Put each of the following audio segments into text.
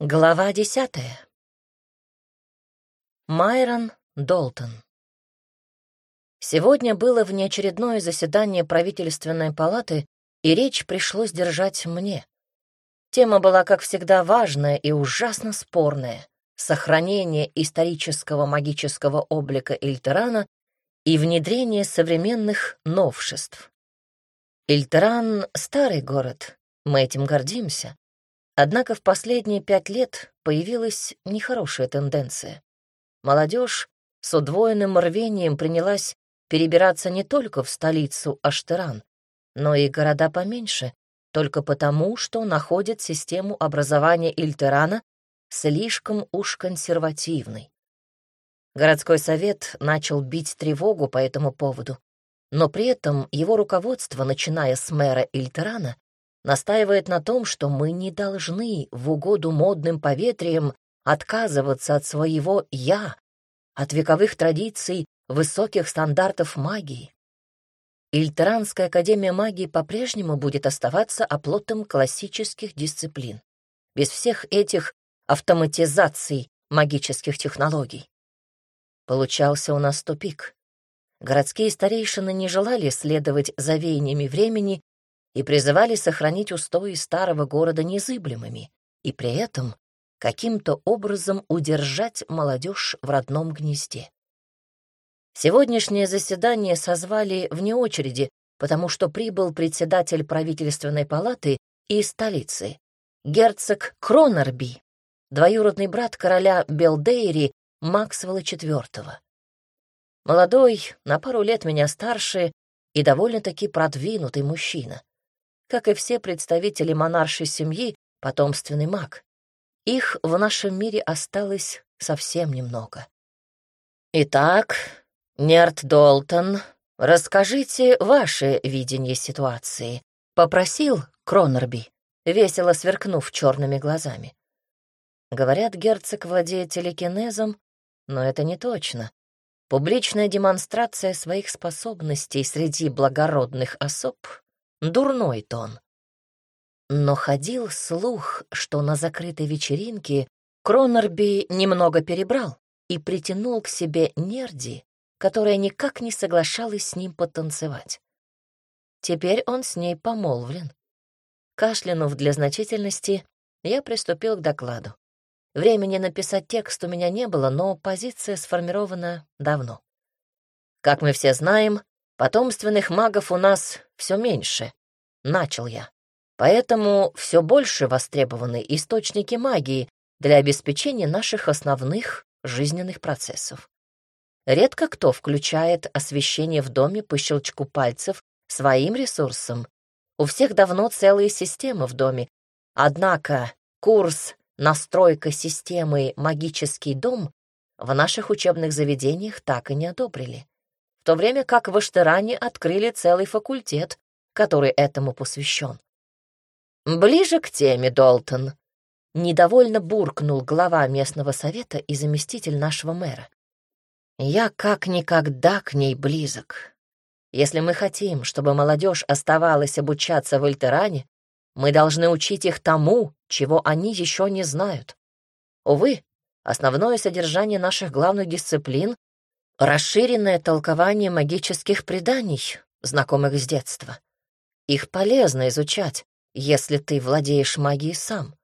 Глава десятая. Майрон Долтон. Сегодня было внеочередное заседание правительственной палаты, и речь пришлось держать мне. Тема была, как всегда, важная и ужасно спорная — сохранение исторического магического облика Эльтерана и внедрение современных новшеств. Эльтеран — старый город, мы этим гордимся, Однако в последние пять лет появилась нехорошая тенденция. Молодежь с удвоенным рвением принялась перебираться не только в столицу Аштеран, но и города поменьше, только потому, что находят систему образования Ильтерана слишком уж консервативной. Городской совет начал бить тревогу по этому поводу, но при этом его руководство, начиная с мэра Ильтерана, настаивает на том, что мы не должны в угоду модным поветриям отказываться от своего «я», от вековых традиций высоких стандартов магии. Ильтеранская академия магии по-прежнему будет оставаться оплотом классических дисциплин, без всех этих автоматизаций магических технологий. Получался у нас тупик. Городские старейшины не желали следовать за веяниями времени и призывали сохранить устои старого города незыблемыми и при этом каким-то образом удержать молодежь в родном гнезде. Сегодняшнее заседание созвали вне очереди, потому что прибыл председатель правительственной палаты из столицы, герцог Кронерби, двоюродный брат короля Белдейри Максвелла IV. Молодой, на пару лет меня старше и довольно-таки продвинутый мужчина как и все представители монаршей семьи, потомственный маг. Их в нашем мире осталось совсем немного. Итак, Нерт Долтон, расскажите ваше видение ситуации, попросил Кронерби, весело сверкнув черными глазами. Говорят, герцог владеет телекинезом, но это не точно. Публичная демонстрация своих способностей среди благородных особ Дурной тон. Но ходил слух, что на закрытой вечеринке Кронерби немного перебрал и притянул к себе Нерди, которая никак не соглашалась с ним потанцевать. Теперь он с ней помолвлен. Кашлянув для значительности, я приступил к докладу. Времени написать текст у меня не было, но позиция сформирована давно. Как мы все знаем, Потомственных магов у нас все меньше, начал я. Поэтому все больше востребованы источники магии для обеспечения наших основных жизненных процессов. Редко кто включает освещение в доме по щелчку пальцев своим ресурсом. У всех давно целые системы в доме. Однако курс «Настройка системы «Магический дом» в наших учебных заведениях так и не одобрили то время как в Аштеране открыли целый факультет, который этому посвящен. «Ближе к теме, Долтон», — недовольно буркнул глава местного совета и заместитель нашего мэра. «Я как никогда к ней близок. Если мы хотим, чтобы молодежь оставалась обучаться в Альтеране, мы должны учить их тому, чего они еще не знают. Увы, основное содержание наших главных дисциплин Расширенное толкование магических преданий, знакомых с детства. Их полезно изучать, если ты владеешь магией сам,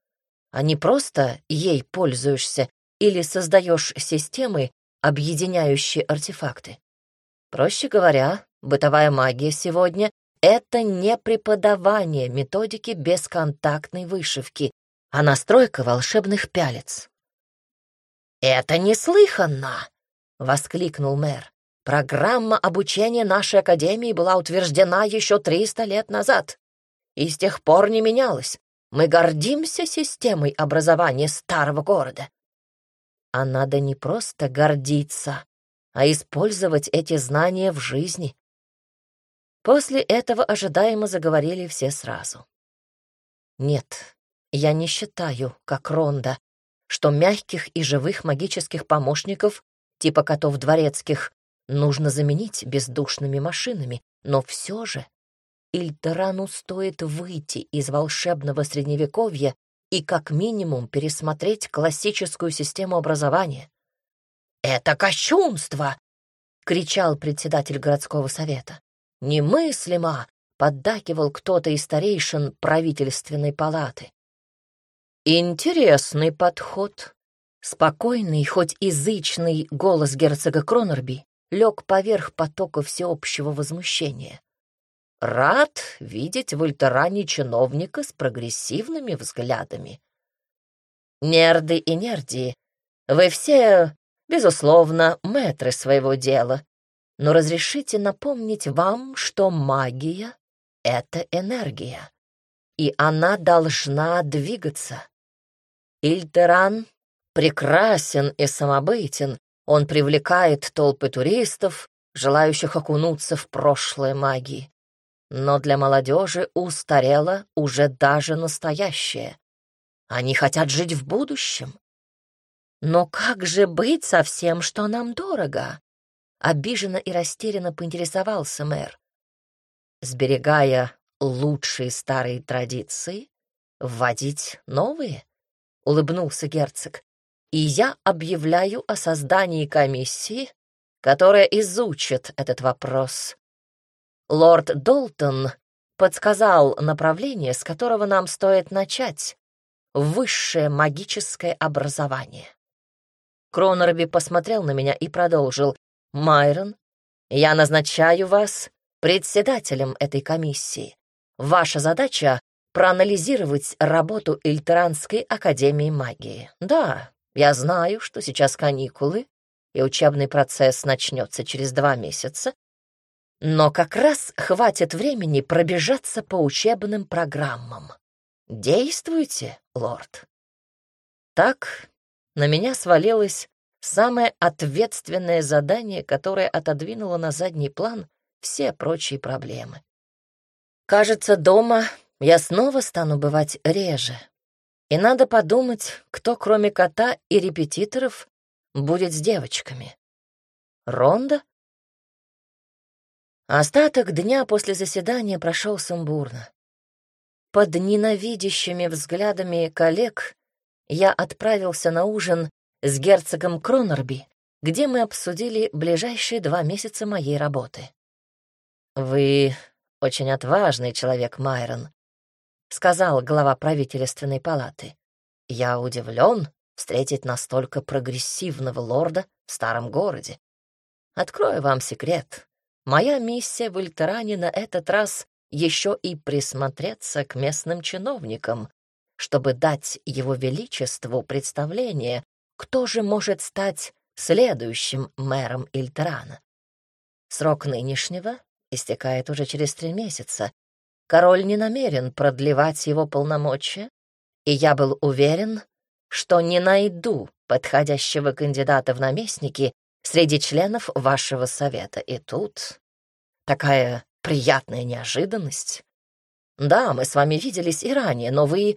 а не просто ей пользуешься или создаешь системы, объединяющие артефакты. Проще говоря, бытовая магия сегодня — это не преподавание методики бесконтактной вышивки, а настройка волшебных пялец. «Это неслыханно!» — воскликнул мэр. «Программа обучения нашей академии была утверждена еще триста лет назад и с тех пор не менялась. Мы гордимся системой образования старого города». А надо не просто гордиться, а использовать эти знания в жизни. После этого ожидаемо заговорили все сразу. Нет, я не считаю, как Ронда, что мягких и живых магических помощников типа котов дворецких, нужно заменить бездушными машинами, но все же Ильтерану стоит выйти из волшебного средневековья и как минимум пересмотреть классическую систему образования. «Это кощунство!» — кричал председатель городского совета. «Немыслимо!» — поддакивал кто-то из старейшин правительственной палаты. «Интересный подход», Спокойный, хоть язычный голос герцога Кронерби лег поверх потока всеобщего возмущения. Рад видеть в Альтеране чиновника с прогрессивными взглядами. Нерды и нерди, вы все, безусловно, мэтры своего дела, но разрешите напомнить вам, что магия — это энергия, и она должна двигаться. Ильтеран прекрасен и самобытен, он привлекает толпы туристов, желающих окунуться в прошлое магии. Но для молодежи устарело уже даже настоящее. Они хотят жить в будущем. Но как же быть со всем, что нам дорого? Обиженно и растерянно поинтересовался мэр. Сберегая лучшие старые традиции, вводить новые? Улыбнулся герцог и я объявляю о создании комиссии, которая изучит этот вопрос. Лорд Долтон подсказал направление, с которого нам стоит начать — высшее магическое образование. Кронорби посмотрел на меня и продолжил. «Майрон, я назначаю вас председателем этой комиссии. Ваша задача — проанализировать работу Ильтеранской академии магии. Да, я знаю, что сейчас каникулы, и учебный процесс начнется через два месяца, но как раз хватит времени пробежаться по учебным программам. Действуйте, лорд. Так на меня свалилось самое ответственное задание, которое отодвинуло на задний план все прочие проблемы. Кажется, дома я снова стану бывать реже, и надо подумать, кто, кроме кота и репетиторов, будет с девочками. Ронда? Остаток дня после заседания прошел сумбурно. Под ненавидящими взглядами коллег я отправился на ужин с герцогом Кронорби, где мы обсудили ближайшие два месяца моей работы. «Вы очень отважный человек, Майрон», сказал глава правительственной палаты. «Я удивлен встретить настолько прогрессивного лорда в старом городе. Открою вам секрет. Моя миссия в Ильтеране на этот раз еще и присмотреться к местным чиновникам, чтобы дать его величеству представление, кто же может стать следующим мэром Ильтерана. Срок нынешнего истекает уже через три месяца, Король не намерен продлевать его полномочия, и я был уверен, что не найду подходящего кандидата в наместники среди членов вашего совета. И тут такая приятная неожиданность. Да, мы с вами виделись и ранее, но вы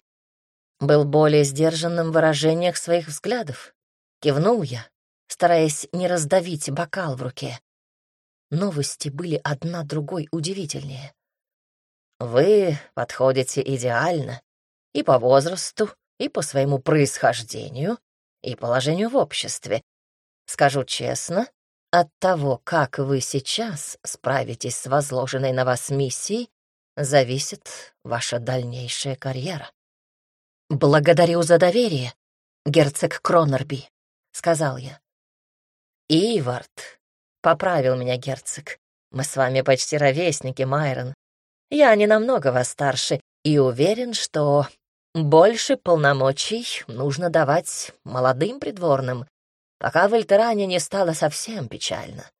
был более сдержанным в выражениях своих взглядов. Кивнул я, стараясь не раздавить бокал в руке. Новости были одна другой удивительнее. Вы подходите идеально и по возрасту, и по своему происхождению, и положению в обществе. Скажу честно, от того, как вы сейчас справитесь с возложенной на вас миссией, зависит ваша дальнейшая карьера. «Благодарю за доверие, герцог Кронерби», — сказал я. «Ивард», — поправил меня герцог, — «мы с вами почти ровесники, Майрон. Я не намного вас старше и уверен, что больше полномочий нужно давать молодым придворным, пока в Альтеране не стало совсем печально.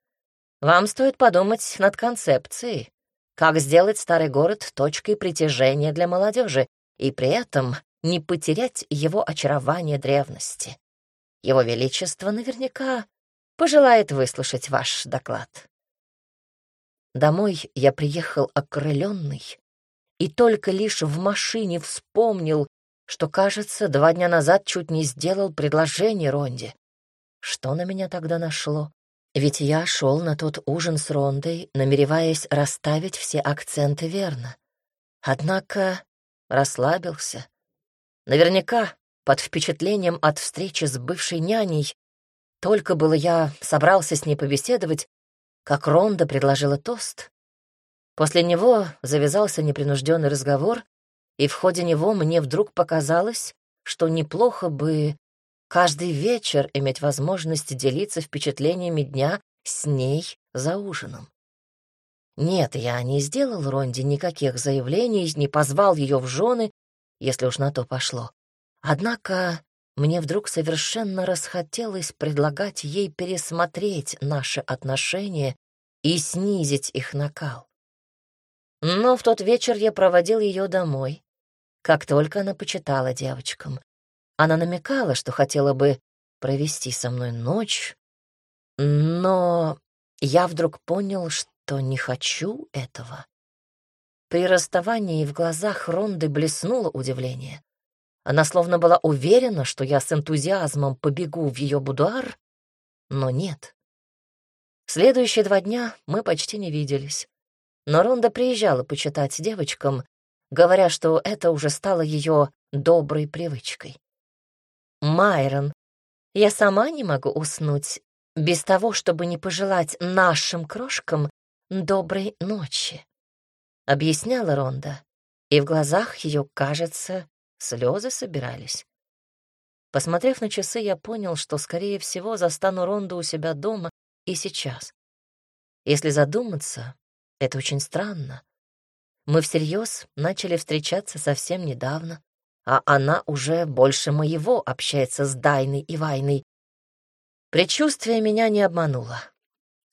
Вам стоит подумать над концепцией, как сделать старый город точкой притяжения для молодежи и при этом не потерять его очарование древности. Его Величество наверняка пожелает выслушать ваш доклад. Домой я приехал окрыленный и только лишь в машине вспомнил, что, кажется, два дня назад чуть не сделал предложение Ронде. Что на меня тогда нашло? Ведь я шел на тот ужин с Рондой, намереваясь расставить все акценты верно. Однако расслабился. Наверняка под впечатлением от встречи с бывшей няней. Только было я собрался с ней побеседовать, как Ронда предложила тост. После него завязался непринужденный разговор, и в ходе него мне вдруг показалось, что неплохо бы каждый вечер иметь возможность делиться впечатлениями дня с ней за ужином. Нет, я не сделал Ронде никаких заявлений, не позвал ее в жены, если уж на то пошло. Однако мне вдруг совершенно расхотелось предлагать ей пересмотреть наши отношения и снизить их накал. Но в тот вечер я проводил ее домой, как только она почитала девочкам. Она намекала, что хотела бы провести со мной ночь, но я вдруг понял, что не хочу этого. При расставании в глазах Ронды блеснуло удивление. Она словно была уверена, что я с энтузиазмом побегу в ее будуар, но нет. Следующие два дня мы почти не виделись. Но Ронда приезжала почитать девочкам, говоря, что это уже стало ее доброй привычкой. «Майрон, я сама не могу уснуть без того, чтобы не пожелать нашим крошкам доброй ночи», — объясняла Ронда, и в глазах ее, кажется, слезы собирались. Посмотрев на часы, я понял, что, скорее всего, застану Ронду у себя дома и сейчас. Если задуматься, это очень странно. Мы всерьез начали встречаться совсем недавно, а она уже больше моего общается с Дайной и Вайной. Предчувствие меня не обмануло.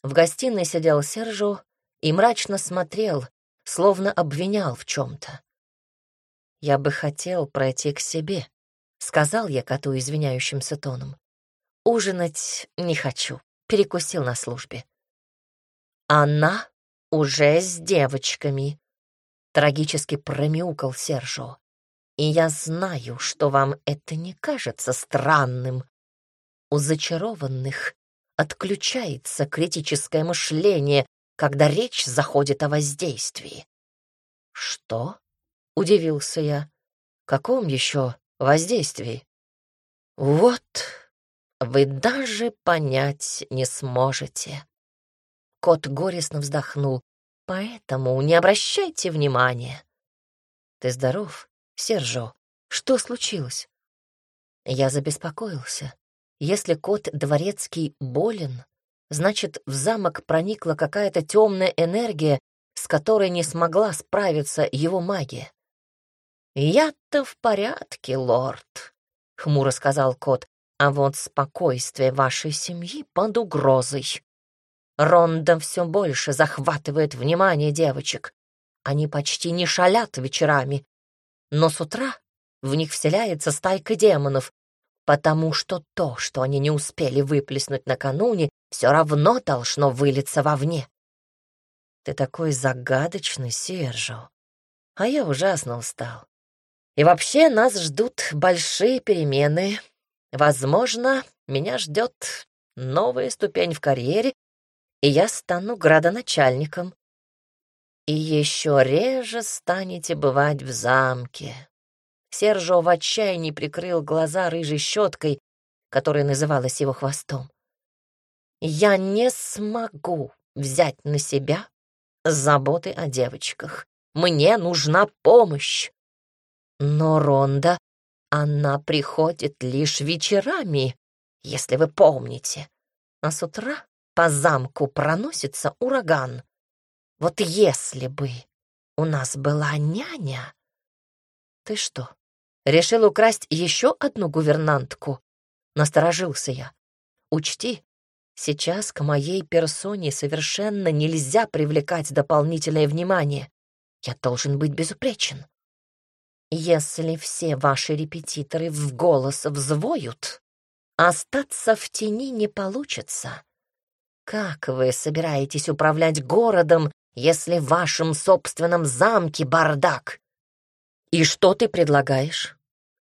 В гостиной сидел Сержу и мрачно смотрел, словно обвинял в чем-то. «Я бы хотел пройти к себе», — сказал я коту извиняющимся тоном. «Ужинать не хочу, перекусил на службе». «Она уже с девочками», — трагически промяукал Сержо. «И я знаю, что вам это не кажется странным. У зачарованных отключается критическое мышление, когда речь заходит о воздействии». «Что?» — удивился я. «Каком еще воздействии?» «Вот, вы даже понять не сможете». Кот горестно вздохнул. «Поэтому не обращайте внимания». «Ты здоров, Сержо? Что случилось?» Я забеспокоился. Если кот дворецкий болен, значит, в замок проникла какая-то темная энергия, с которой не смогла справиться его магия. «Я-то в порядке, лорд», — хмуро сказал кот, «а вот спокойствие вашей семьи под угрозой. Ронда все больше захватывает внимание девочек. Они почти не шалят вечерами, но с утра в них вселяется стайка демонов, потому что то, что они не успели выплеснуть накануне, все равно должно вылиться вовне. Ты такой загадочный, Сержо. А я ужасно устал. И вообще нас ждут большие перемены. Возможно, меня ждет новая ступень в карьере и я стану градоначальником. И еще реже станете бывать в замке. Сержо в отчаянии прикрыл глаза рыжей щеткой, которая называлась его хвостом. Я не смогу взять на себя заботы о девочках. Мне нужна помощь. Но Ронда, она приходит лишь вечерами, если вы помните. А с утра по замку проносится ураган. Вот если бы у нас была няня... Ты что, решил украсть еще одну гувернантку? Насторожился я. Учти, сейчас к моей персоне совершенно нельзя привлекать дополнительное внимание. Я должен быть безупречен. Если все ваши репетиторы в голос взвоют, остаться в тени не получится. Как вы собираетесь управлять городом, если в вашем собственном замке бардак? И что ты предлагаешь?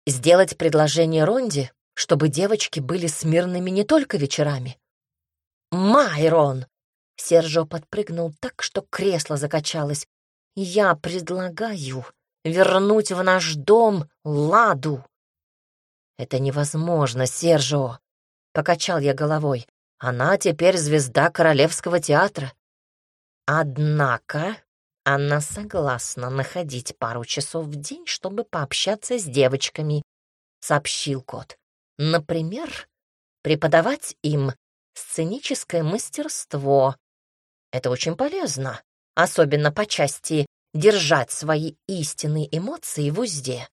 Сделать предложение Ронде, чтобы девочки были смирными не только вечерами? Майрон! Сержо подпрыгнул так, что кресло закачалось. Я предлагаю вернуть в наш дом Ладу. Это невозможно, Сержо. Покачал я головой. Она теперь звезда Королевского театра. Однако она согласна находить пару часов в день, чтобы пообщаться с девочками, сообщил кот. Например, преподавать им сценическое мастерство. Это очень полезно, особенно по части держать свои истинные эмоции в узде.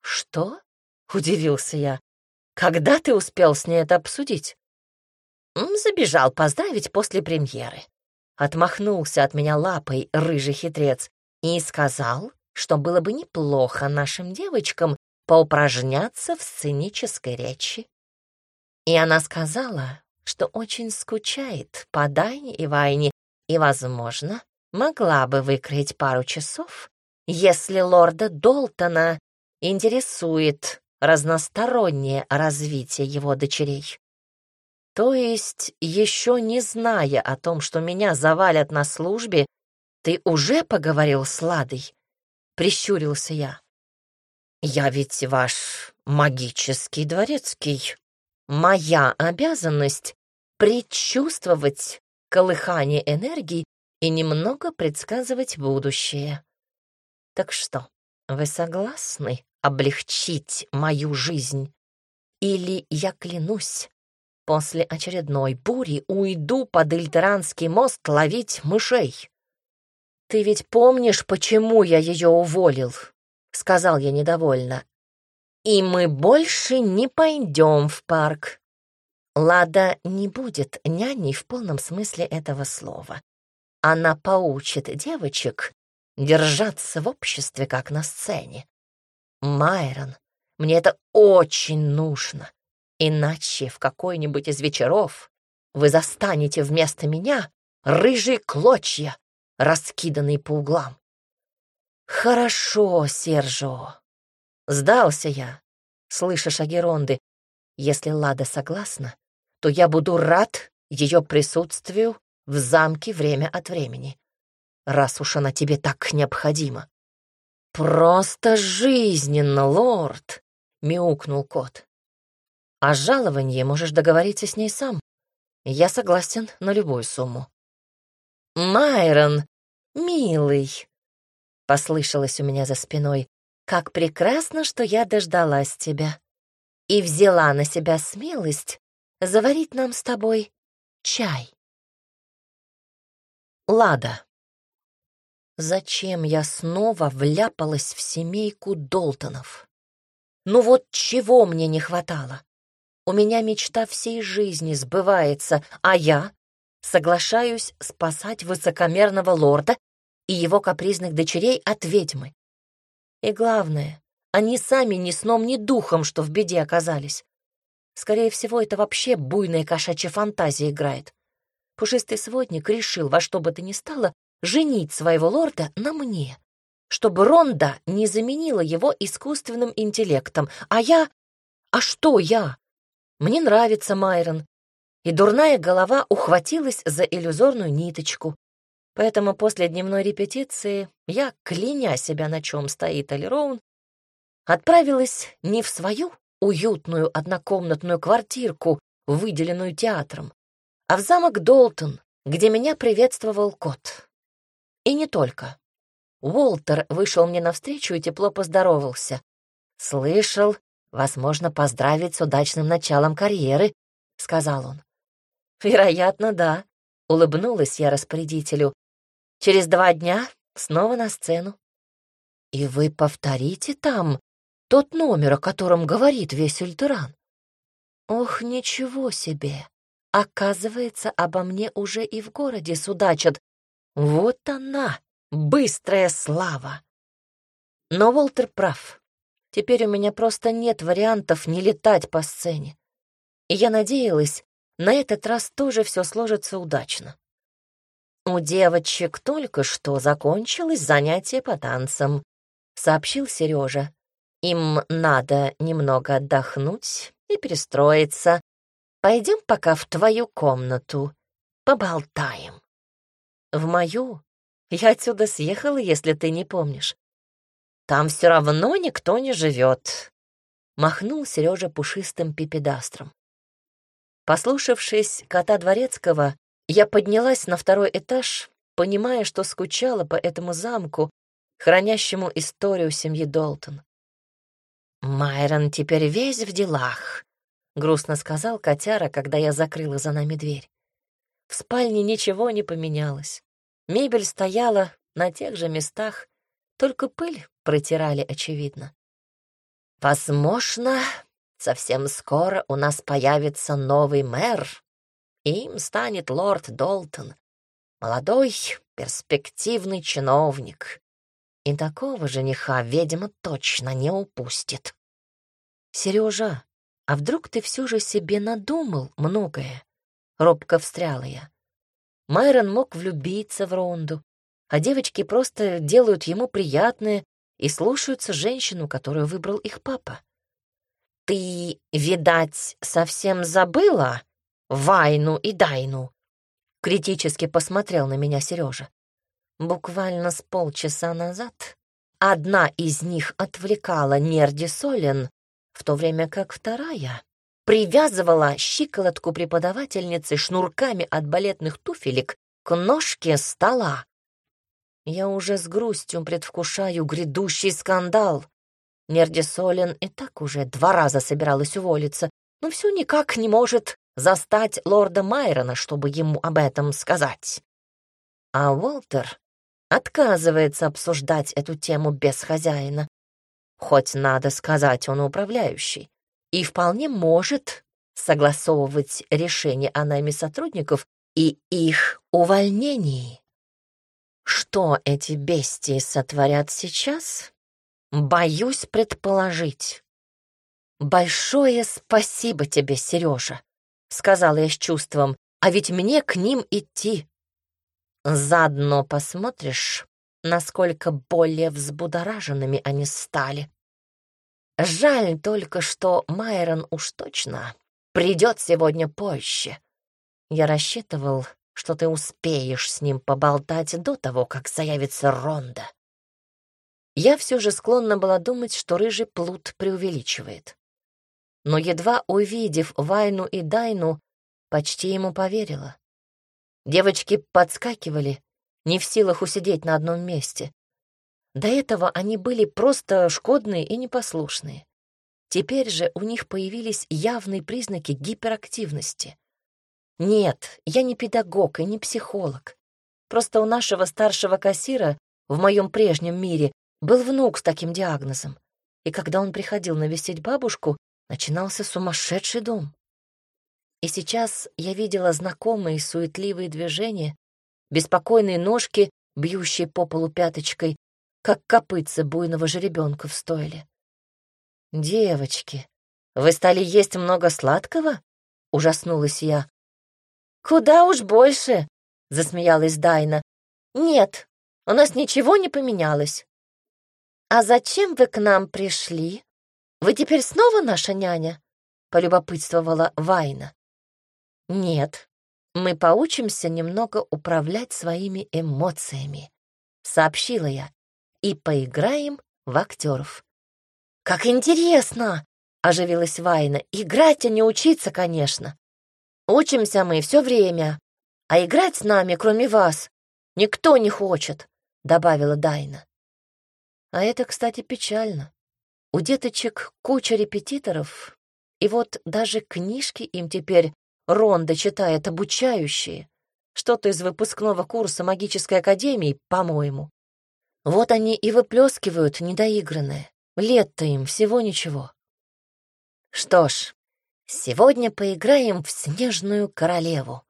«Что?» — удивился я. «Когда ты успел с ней это обсудить?» «Забежал поздравить после премьеры». Отмахнулся от меня лапой рыжий хитрец и сказал, что было бы неплохо нашим девочкам поупражняться в сценической речи. И она сказала, что очень скучает по Дайне и Вайне и, возможно, могла бы выкроить пару часов, если лорда Долтона интересует разностороннее развитие его дочерей. То есть, еще не зная о том, что меня завалят на службе, ты уже поговорил с Ладой? Прищурился я. Я ведь ваш магический дворецкий. Моя обязанность — предчувствовать колыхание энергии и немного предсказывать будущее. Так что, вы согласны облегчить мою жизнь? Или я клянусь, после очередной бури уйду под Ильтеранский мост ловить мышей? Ты ведь помнишь, почему я ее уволил? Сказал я недовольно. И мы больше не пойдем в парк. Лада не будет няней в полном смысле этого слова. Она поучит девочек держаться в обществе, как на сцене. Майрон, мне это очень нужно. Иначе в какой-нибудь из вечеров вы застанете вместо меня рыжие клочья, раскиданные по углам. Хорошо, Сержо. Сдался я, слыша шаги Ронды. Если Лада согласна, то я буду рад ее присутствию в замке время от времени, раз уж она тебе так необходима. «Просто жизненно, лорд!» — мяукнул кот. «О жаловании можешь договориться с ней сам. Я согласен на любую сумму». «Майрон, милый!» — послышалось у меня за спиной. «Как прекрасно, что я дождалась тебя и взяла на себя смелость заварить нам с тобой чай». Лада. Зачем я снова вляпалась в семейку Долтонов? Ну вот чего мне не хватало? У меня мечта всей жизни сбывается, а я соглашаюсь спасать высокомерного лорда и его капризных дочерей от ведьмы. И главное, они сами ни сном, ни духом, что в беде оказались. Скорее всего, это вообще буйная кошачья фантазия играет. Пушистый сводник решил во что бы то ни стало женить своего лорда на мне, чтобы Ронда не заменила его искусственным интеллектом, а я... А что я? Мне нравится Майрон. И дурная голова ухватилась за иллюзорную ниточку. Поэтому после дневной репетиции я, кляня себя, на чем стоит Алироун, отправилась не в свою уютную однокомнатную квартирку, выделенную театром, а в замок Долтон, где меня приветствовал кот. И не только. Уолтер вышел мне навстречу и тепло поздоровался. «Слышал, возможно, поздравить с удачным началом карьеры», — сказал он. «Вероятно, да», — улыбнулась я распорядителю. «Через два дня снова на сцену». «И вы повторите там тот номер, о котором говорит весь Ультеран?» «Ох, ничего себе!» Оказывается, обо мне уже и в городе судачат. Вот она, быстрая слава. Но Волтер прав. Теперь у меня просто нет вариантов не летать по сцене. И я надеялась, на этот раз тоже все сложится удачно. У девочек только что закончилось занятие по танцам, сообщил Сережа. Им надо немного отдохнуть и перестроиться, Пойдем пока в твою комнату, поболтаем. В мою? Я отсюда съехала, если ты не помнишь. Там все равно никто не живет. махнул Сережа пушистым пипедастром. Послушавшись кота Дворецкого, я поднялась на второй этаж, понимая, что скучала по этому замку, хранящему историю семьи Долтон. «Майрон теперь весь в делах», — грустно сказал котяра, когда я закрыла за нами дверь. В спальне ничего не поменялось. Мебель стояла на тех же местах, только пыль протирали, очевидно. «Возможно, совсем скоро у нас появится новый мэр, им станет лорд Долтон, молодой, перспективный чиновник. И такого жениха ведьма точно не упустит. Сережа, а вдруг ты все же себе надумал многое? Робко встряла я. Майрон мог влюбиться в Ронду, а девочки просто делают ему приятное и слушаются женщину, которую выбрал их папа. «Ты, видать, совсем забыла Вайну и Дайну?» Критически посмотрел на меня Сережа. Буквально с полчаса назад одна из них отвлекала Нерди Солен, в то время как вторая привязывала щиколотку преподавательницы шнурками от балетных туфелек к ножке стола. Я уже с грустью предвкушаю грядущий скандал. Нерди Солен и так уже два раза собиралась уволиться, но все никак не может застать лорда Майрона, чтобы ему об этом сказать. А Уолтер отказывается обсуждать эту тему без хозяина. Хоть, надо сказать, он управляющий. И вполне может согласовывать решение о найме сотрудников и их увольнении. Что эти бестии сотворят сейчас? Боюсь предположить. «Большое спасибо тебе, Сережа», — сказала я с чувством, «а ведь мне к ним идти. Заодно посмотришь, насколько более взбудораженными они стали. Жаль только, что Майрон уж точно придет сегодня позже. Я рассчитывал, что ты успеешь с ним поболтать до того, как заявится Ронда. Я все же склонна была думать, что рыжий плут преувеличивает. Но едва увидев Вайну и Дайну, почти ему поверила. Девочки подскакивали, не в силах усидеть на одном месте. До этого они были просто шкодные и непослушные. Теперь же у них появились явные признаки гиперактивности. Нет, я не педагог и не психолог. Просто у нашего старшего кассира в моем прежнем мире был внук с таким диагнозом. И когда он приходил навестить бабушку, начинался сумасшедший дом. И сейчас я видела знакомые суетливые движения, беспокойные ножки, бьющие по полу пяточкой, как копытца буйного жеребенка в стойле. «Девочки, вы стали есть много сладкого?» — ужаснулась я. «Куда уж больше!» — засмеялась Дайна. «Нет, у нас ничего не поменялось». «А зачем вы к нам пришли? Вы теперь снова наша няня?» — полюбопытствовала Вайна. Нет, мы поучимся немного управлять своими эмоциями, сообщила я, и поиграем в актеров. Как интересно! оживилась Вайна. Играть, а не учиться, конечно. Учимся мы все время, а играть с нами, кроме вас, никто не хочет, добавила Дайна. А это, кстати, печально. У деточек куча репетиторов, и вот даже книжки им теперь Ронда читает обучающие. Что-то из выпускного курса магической академии, по-моему. Вот они и выплескивают недоигранное. Лет-то им всего ничего. Что ж, сегодня поиграем в снежную королеву,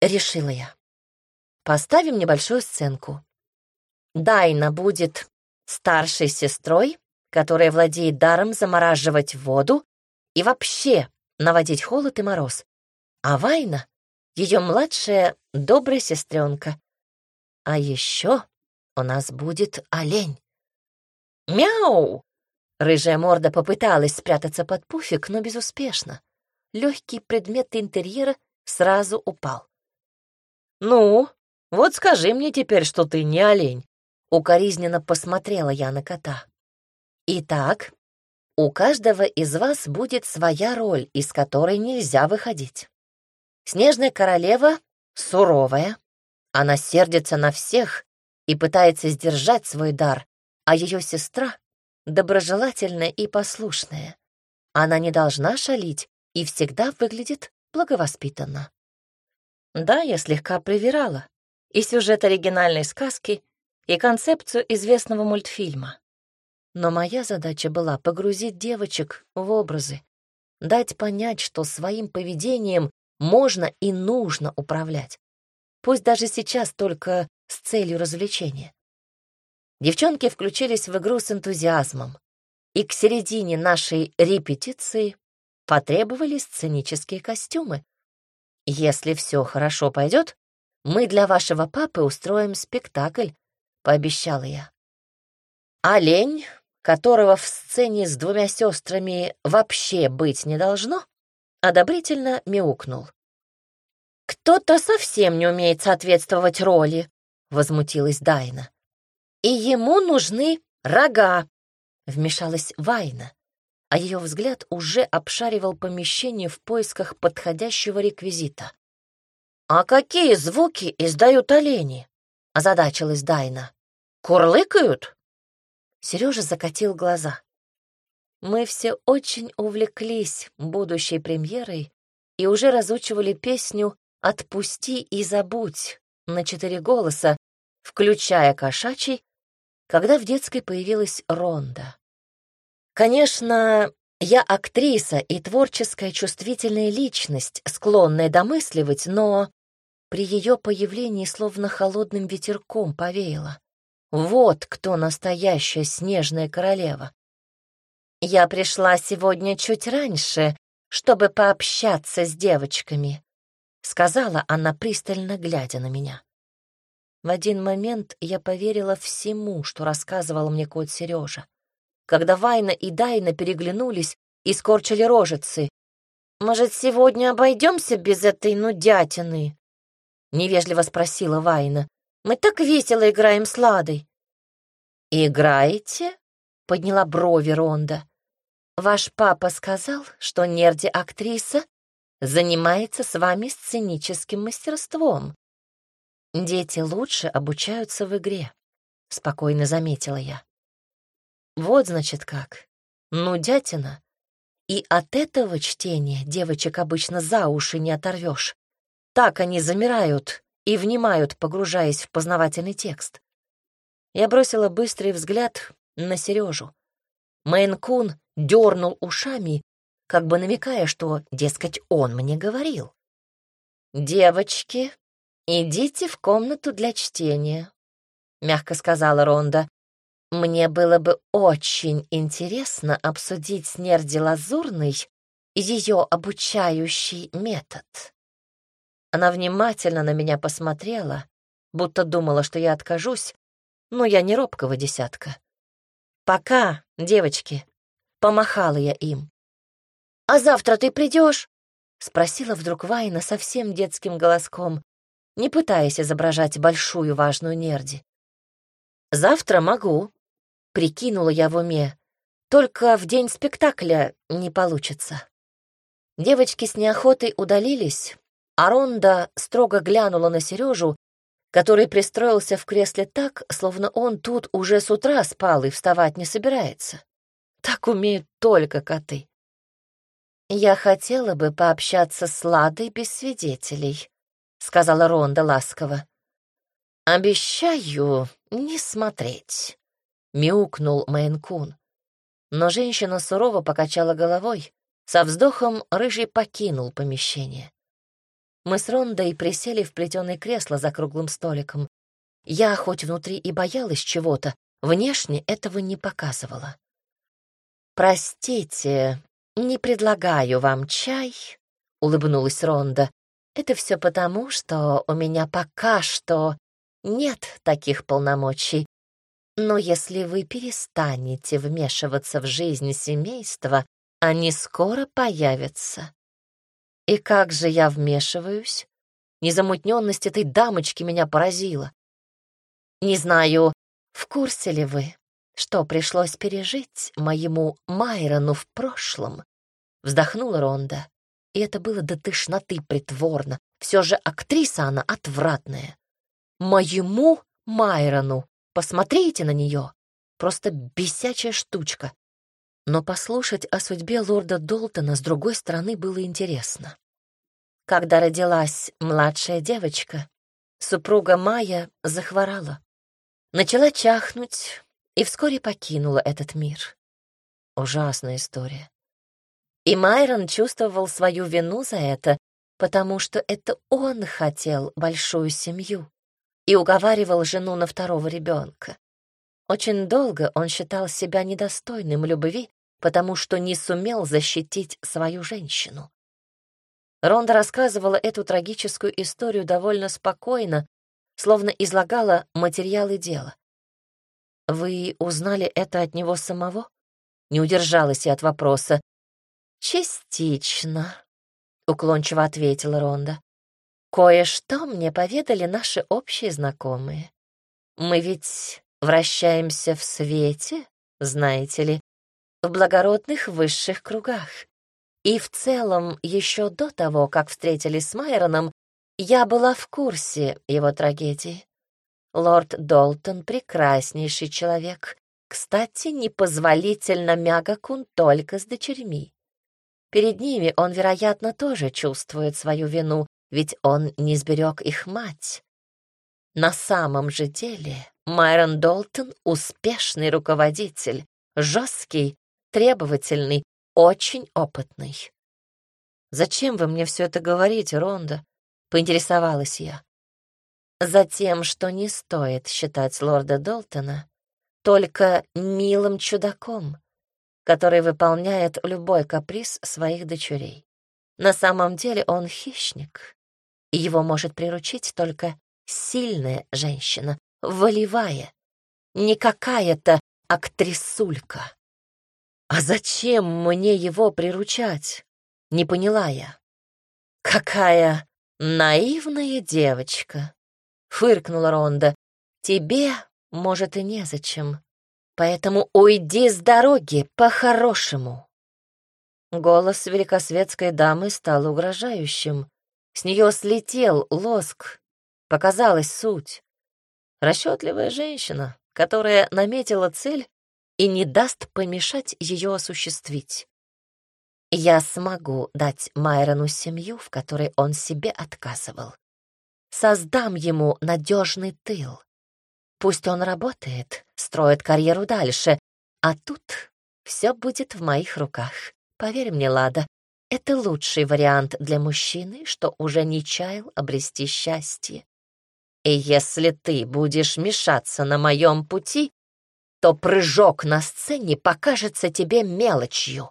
решила я. Поставим небольшую сценку. Дайна будет старшей сестрой, которая владеет даром замораживать воду и вообще наводить холод и мороз а Вайна — ее младшая добрая сестренка. А еще у нас будет олень. «Мяу!» Рыжая морда попыталась спрятаться под пуфик, но безуспешно. Легкий предмет интерьера сразу упал. «Ну, вот скажи мне теперь, что ты не олень», — укоризненно посмотрела я на кота. «Итак, У каждого из вас будет своя роль, из которой нельзя выходить. Снежная королева суровая, она сердится на всех и пытается сдержать свой дар, а ее сестра доброжелательная и послушная. Она не должна шалить и всегда выглядит благовоспитанно. Да, я слегка привирала. И сюжет оригинальной сказки, и концепцию известного мультфильма. Но моя задача была погрузить девочек в образы, дать понять, что своим поведением можно и нужно управлять. Пусть даже сейчас только с целью развлечения. Девчонки включились в игру с энтузиазмом, и к середине нашей репетиции потребовались сценические костюмы. Если все хорошо пойдет, мы для вашего папы устроим спектакль, пообещала я. Олень, которого в сцене с двумя сестрами вообще быть не должно, одобрительно мяукнул. «Кто-то совсем не умеет соответствовать роли», — возмутилась Дайна и ему нужны рога», — вмешалась Вайна, а ее взгляд уже обшаривал помещение в поисках подходящего реквизита. «А какие звуки издают олени?» — озадачилась Дайна. «Курлыкают?» Сережа закатил глаза. Мы все очень увлеклись будущей премьерой и уже разучивали песню «Отпусти и забудь» на четыре голоса, включая кошачий, когда в детской появилась Ронда. Конечно, я актриса и творческая чувствительная личность, склонная домысливать, но при ее появлении словно холодным ветерком повеяло. Вот кто настоящая снежная королева. Я пришла сегодня чуть раньше, чтобы пообщаться с девочками, сказала она, пристально глядя на меня. В один момент я поверила всему, что рассказывал мне кот Сережа. Когда Вайна и Дайна переглянулись и скорчили рожицы. «Может, сегодня обойдемся без этой нудятины?» — невежливо спросила Вайна. «Мы так весело играем с Ладой». «Играете?» — подняла брови Ронда. «Ваш папа сказал, что нерди-актриса занимается с вами сценическим мастерством. Дети лучше обучаются в игре, спокойно заметила я. Вот, значит, как. Ну, дятина. И от этого чтения девочек обычно за уши не оторвешь. Так они замирают и внимают, погружаясь в познавательный текст. Я бросила быстрый взгляд на Сережу. Мэйн-кун дернул ушами, как бы намекая, что, дескать, он мне говорил. «Девочки, «Идите в комнату для чтения», — мягко сказала Ронда. «Мне было бы очень интересно обсудить с Нерди Лазурной ее обучающий метод». Она внимательно на меня посмотрела, будто думала, что я откажусь, но я не робкого десятка. «Пока, девочки», — помахала я им. «А завтра ты придешь? спросила вдруг Вайна совсем детским голоском, не пытаясь изображать большую важную нерди. «Завтра могу», — прикинула я в уме, «только в день спектакля не получится». Девочки с неохотой удалились, а Ронда строго глянула на Сережу, который пристроился в кресле так, словно он тут уже с утра спал и вставать не собирается. Так умеют только коты. Я хотела бы пообщаться с Ладой без свидетелей, — сказала Ронда ласково. «Обещаю не смотреть», — мяукнул Мэйн-кун. Но женщина сурово покачала головой. Со вздохом рыжий покинул помещение. Мы с Рондой присели в плетеное кресло за круглым столиком. Я, хоть внутри и боялась чего-то, внешне этого не показывала. «Простите, не предлагаю вам чай», — улыбнулась Ронда. Это все потому, что у меня пока что нет таких полномочий. Но если вы перестанете вмешиваться в жизнь семейства, они скоро появятся. И как же я вмешиваюсь? Незамутненность этой дамочки меня поразила. Не знаю, в курсе ли вы, что пришлось пережить моему Майрону в прошлом, вздохнула Ронда. И это было до тошноты притворно. Все же актриса она отвратная. Моему Майрону. Посмотрите на нее. Просто бесячая штучка. Но послушать о судьбе лорда Долтона с другой стороны было интересно. Когда родилась младшая девочка, супруга Майя захворала. Начала чахнуть и вскоре покинула этот мир. Ужасная история. И Майрон чувствовал свою вину за это, потому что это он хотел большую семью и уговаривал жену на второго ребенка. Очень долго он считал себя недостойным любви, потому что не сумел защитить свою женщину. Ронда рассказывала эту трагическую историю довольно спокойно, словно излагала материалы дела. «Вы узнали это от него самого?» Не удержалась я от вопроса. «Частично», — уклончиво ответила Ронда. «Кое-что мне поведали наши общие знакомые. Мы ведь вращаемся в свете, знаете ли, в благородных высших кругах. И в целом, еще до того, как встретились с Майроном, я была в курсе его трагедии. Лорд Долтон — прекраснейший человек, кстати, непозволительно мягок он только с дочерьми. Перед ними он, вероятно, тоже чувствует свою вину, ведь он не сберег их мать. На самом же деле Майрон Долтон — успешный руководитель, жесткий, требовательный, очень опытный. «Зачем вы мне все это говорите, Ронда?» — поинтересовалась я. «Затем, что не стоит считать лорда Долтона только милым чудаком, который выполняет любой каприз своих дочерей. На самом деле он хищник, и его может приручить только сильная женщина, волевая, не какая-то актрисулька. А зачем мне его приручать? Не поняла я. Какая наивная девочка, фыркнула Ронда. Тебе, может, и незачем. Поэтому уйди с дороги по-хорошему. Голос великосветской дамы стал угрожающим. С нее слетел лоск, показалась суть. Расчетливая женщина, которая наметила цель и не даст помешать ее осуществить. Я смогу дать Майрону семью, в которой он себе отказывал. Создам ему надежный тыл. Пусть он работает, строит карьеру дальше, а тут все будет в моих руках. Поверь мне, Лада, это лучший вариант для мужчины, что уже не чаял обрести счастье. И если ты будешь мешаться на моем пути, то прыжок на сцене покажется тебе мелочью.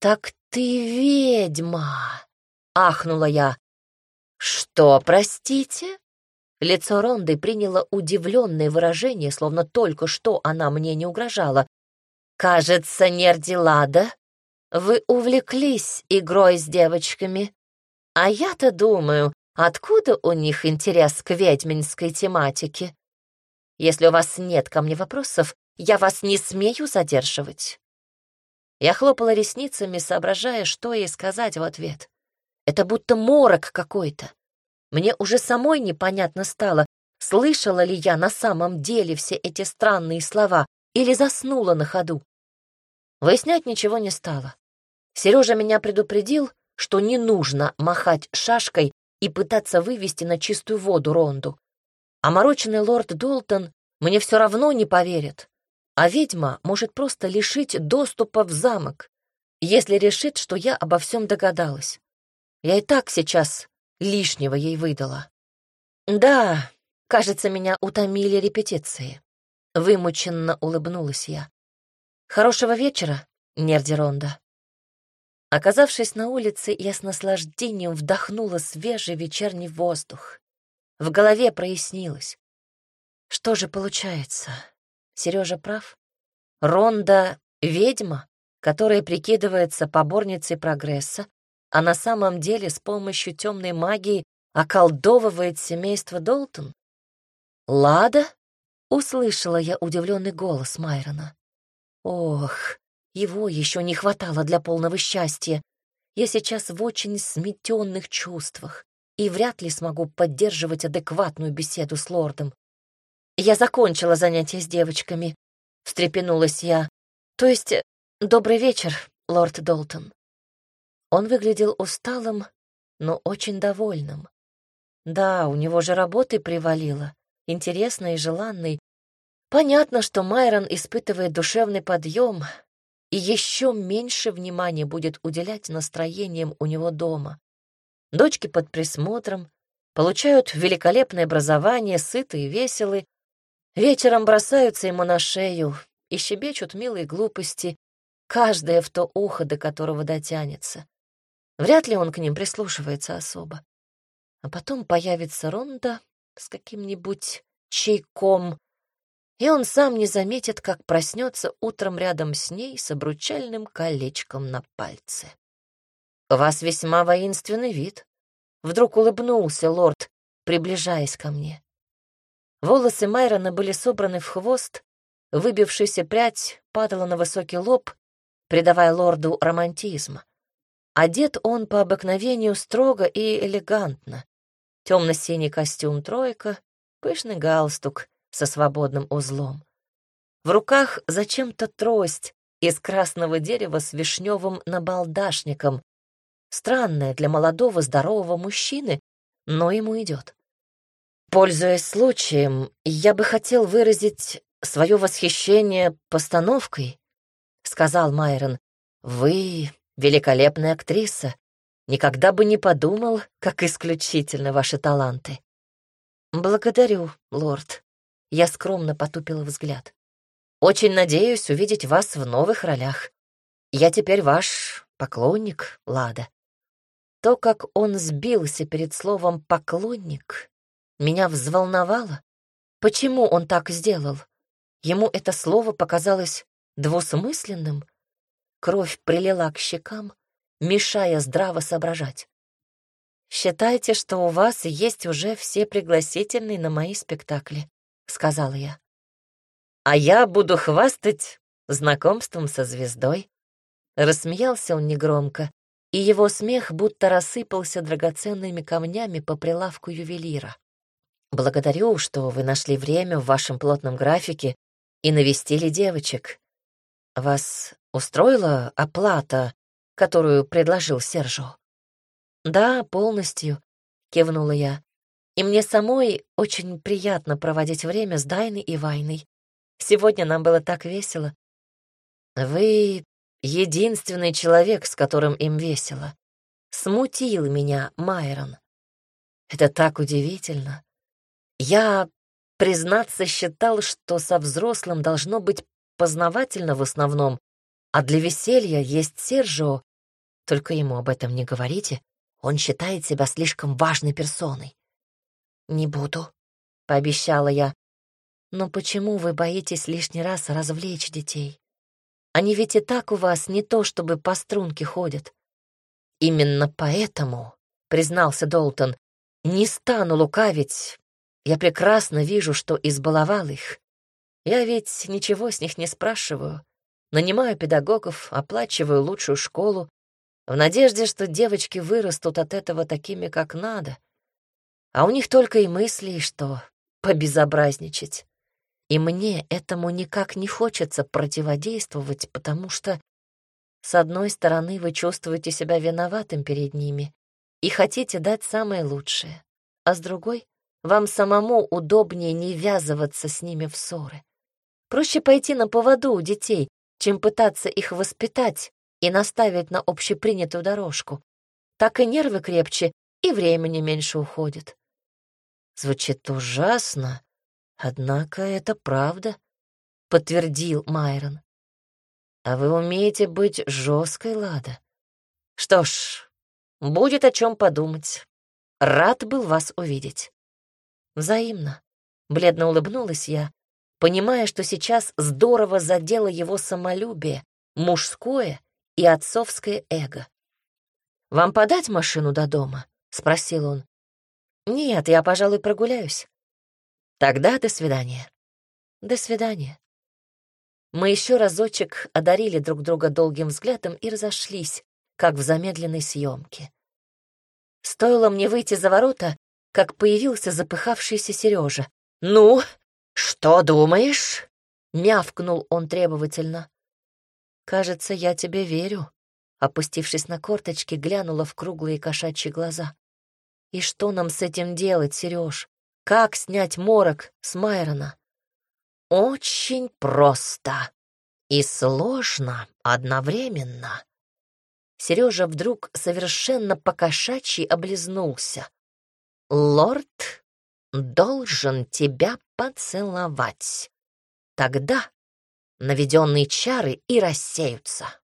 «Так ты ведьма!» — ахнула я. «Что, простите?» Лицо Ронды приняло удивленное выражение, словно только что она мне не угрожала. «Кажется, Нердилада, вы увлеклись игрой с девочками. А я-то думаю, Откуда у них интерес к ведьминской тематике? Если у вас нет ко мне вопросов, я вас не смею задерживать. Я хлопала ресницами, соображая, что ей сказать в ответ. Это будто морок какой-то. Мне уже самой непонятно стало, слышала ли я на самом деле все эти странные слова или заснула на ходу. Выяснять ничего не стало. Сережа меня предупредил, что не нужно махать шашкой и пытаться вывести на чистую воду Ронду. А мороченный лорд Долтон мне все равно не поверит. А ведьма может просто лишить доступа в замок, если решит, что я обо всем догадалась. Я и так сейчас лишнего ей выдала. Да, кажется, меня утомили репетиции. Вымученно улыбнулась я. Хорошего вечера, Нерди Ронда. Оказавшись на улице, я с наслаждением вдохнула свежий вечерний воздух. В голове прояснилось. Что же получается? Сережа прав? Ронда — ведьма, которая прикидывается поборницей прогресса, а на самом деле с помощью темной магии околдовывает семейство Долтон? Лада? услышала я удивленный голос Майрона. Ох, его еще не хватало для полного счастья. Я сейчас в очень сметенных чувствах и вряд ли смогу поддерживать адекватную беседу с лордом. Я закончила занятия с девочками, встрепенулась я. То есть, добрый вечер, лорд Долтон. Он выглядел усталым, но очень довольным. Да, у него же работы привалило, интересной и желанной. Понятно, что Майрон испытывает душевный подъем и еще меньше внимания будет уделять настроениям у него дома. Дочки под присмотром, получают великолепное образование, сытые и веселы, вечером бросаются ему на шею и щебечут милые глупости, каждая в то ухо, до которого дотянется. Вряд ли он к ним прислушивается особо. А потом появится Ронда с каким-нибудь чайком, и он сам не заметит, как проснется утром рядом с ней с обручальным колечком на пальце. «У вас весьма воинственный вид», — вдруг улыбнулся лорд, приближаясь ко мне. Волосы Майрона были собраны в хвост, выбившаяся прядь падала на высокий лоб, придавая лорду романтизм. Одет он по обыкновению строго и элегантно. Темно-синий костюм тройка, пышный галстук со свободным узлом. В руках зачем-то трость из красного дерева с вишневым набалдашником. Странная для молодого здорового мужчины, но ему идет. Пользуясь случаем, я бы хотел выразить свое восхищение постановкой, — сказал Майрон. Вы великолепная актриса. Никогда бы не подумал, как исключительны ваши таланты. Благодарю, лорд. Я скромно потупила взгляд. Очень надеюсь увидеть вас в новых ролях. Я теперь ваш поклонник, Лада. То, как он сбился перед словом «поклонник», меня взволновало. Почему он так сделал? Ему это слово показалось двусмысленным? Кровь прилила к щекам, мешая здраво соображать. «Считайте, что у вас есть уже все пригласительные на мои спектакли», — сказала я. «А я буду хвастать знакомством со звездой». Рассмеялся он негромко, и его смех будто рассыпался драгоценными камнями по прилавку ювелира. «Благодарю, что вы нашли время в вашем плотном графике и навестили девочек. Вас устроила оплата, которую предложил Сержо? Да, полностью, кивнула я. И мне самой очень приятно проводить время с Дайной и Вайной. Сегодня нам было так весело. Вы единственный человек, с которым им весело. Смутил меня Майрон. Это так удивительно. Я, признаться, считал, что со взрослым должно быть познавательно в основном, а для веселья есть Сержио. Только ему об этом не говорите. Он считает себя слишком важной персоной. «Не буду», — пообещала я. «Но почему вы боитесь лишний раз развлечь детей? Они ведь и так у вас не то чтобы по струнке ходят». «Именно поэтому», — признался Долтон, — «не стану лукавить. Я прекрасно вижу, что избаловал их. Я ведь ничего с них не спрашиваю. Нанимаю педагогов, оплачиваю лучшую школу, в надежде, что девочки вырастут от этого такими, как надо. А у них только и мысли, что побезобразничать. И мне этому никак не хочется противодействовать, потому что, с одной стороны, вы чувствуете себя виноватым перед ними и хотите дать самое лучшее, а с другой — вам самому удобнее не ввязываться с ними в ссоры. Проще пойти на поводу у детей, чем пытаться их воспитать и наставить на общепринятую дорожку. Так и нервы крепче, и времени меньше уходит. Звучит ужасно, однако это правда, — подтвердил Майрон. А вы умеете быть жесткой, Лада? Что ж, будет о чем подумать. Рад был вас увидеть. Взаимно. Бледно улыбнулась я, понимая, что сейчас здорово задело его самолюбие, мужское и отцовское эго. «Вам подать машину до дома?» — спросил он. «Нет, я, пожалуй, прогуляюсь». «Тогда до свидания». До свидания. Мы еще разочек одарили друг друга долгим взглядом и разошлись, как в замедленной съемке. Стоило мне выйти за ворота, как появился запыхавшийся Сережа. «Ну, что думаешь?» — мявкнул он требовательно. «Кажется, я тебе верю», — опустившись на корточки, глянула в круглые кошачьи глаза. «И что нам с этим делать, Сереж? Как снять морок с Майрона?» «Очень просто и сложно одновременно». Сережа вдруг совершенно покошачьи облизнулся. «Лорд должен тебя поцеловать. Тогда наведенные чары и рассеются».